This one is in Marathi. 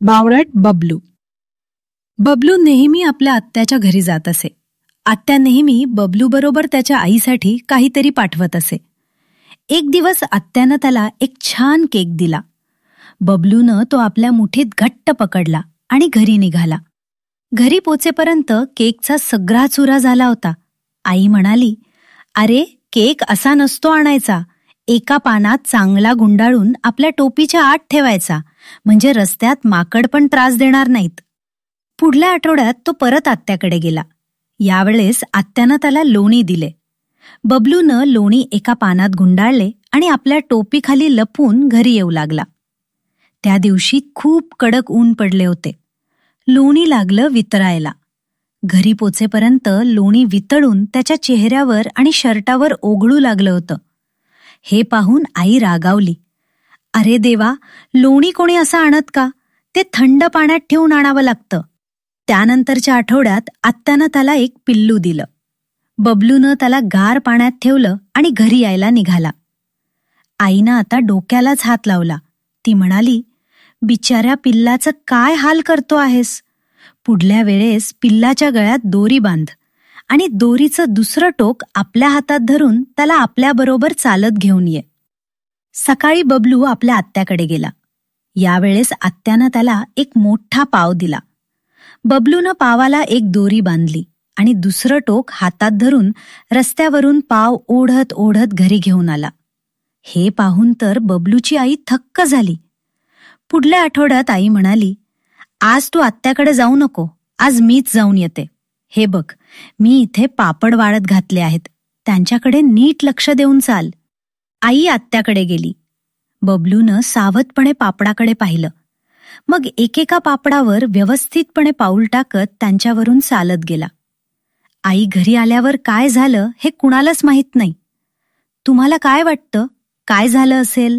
बावळट बबलू. बबलू नेहमी आपल्या आत्याच्या घरी जात असे. आत्या नेहमी बबलू बरोबर त्याच्या आईसाठी काहीतरी पाठवत असे. एक दिवस आत्यानं त्याला एक छान केक दिला. बबलूनं तो आपल्या मुठीत घट्ट पकडला आणि घरी निघाला. घरी पोचेपर्यंत केकचा सगळा चुरा झाला होता. आई म्हणाली अरे केक असा नसतो आणायचा. एका पानात चांगला गुंडाळून आपल्या टोपीच्या आत ठेवायचा. म्हणजे रस्त्यात माकड पण त्रास देणार नाहीत. पुढल्या आठवड्यात तो परत आत्याकडे गेला. यावेळेस आत्यानं त्याला लोणी दिले. बबलूनं लोणी एका पानात गुंडाळले आणि आपल्या टोपीखाली लपून घरी येऊ लागला. त्या दिवशी खूप कडक ऊन पडले होते. लोणी लागलं वितरायला. घरी पोचेपर्यंत लोणी वितळून त्याच्या चेहऱ्यावर आणि शर्टावर ओघळू लागलं होतं. हे पाहून आई रागावली. अरे देवा लोणी कोणी असं आणत का? ते थंड पाण्यात ठेवून आणावं लागतं. त्यानंतरच्या आठवड्यात आत्यानं त्याला एक पिल्लू दिलं. बबलूनं त्याला गार पाण्यात ठेवलं आणि घरी यायला निघाला. आईनं आता डोक्यालाच हात लावला. ती म्हणाली बिचाऱ्या पिल्लाचं काय हाल करतो आहेस? पुढल्या वेळेस पिल्लाच्या गळ्यात दोरी बांध आणि दोरीचं दुसरं टोक आपल्या हातात धरून त्याला आपल्याबरोबर चालत घेऊन ये. सकाळी बबलू आपल्या आत्याकडे गेला. यावेळेस आत्यानं त्याला एक मोठा पाव दिला. बबलूनं पावाला एक दोरी बांधली आणि दुसरं टोक हातात धरून रस्त्यावरून पाव ओढत ओढत घरी घेऊन आला. हे पाहून तर बबलूची आई थक्क झाली. पुढल्या आठवड्यात आई म्हणाली आज तू आत्याकडे जाऊ नको आज मीच जाऊन येते. हे बघ मी इथे पापड वाळत घातले आहेत. त्यांच्याकडे नीट लक्ष देऊन चाल. आई आत्याकडे गेली. बबलूनं सावधपणे पापडाकडे पाहिलं. मग एकेका पापडावर व्यवस्थितपणे पाऊल टाकत त्यांच्यावरून चालत गेला. आई घरी आल्यावर काय झालं हे कुणालाच माहीत नाही. तुम्हाला काय वाटतं? काय झालं असेल?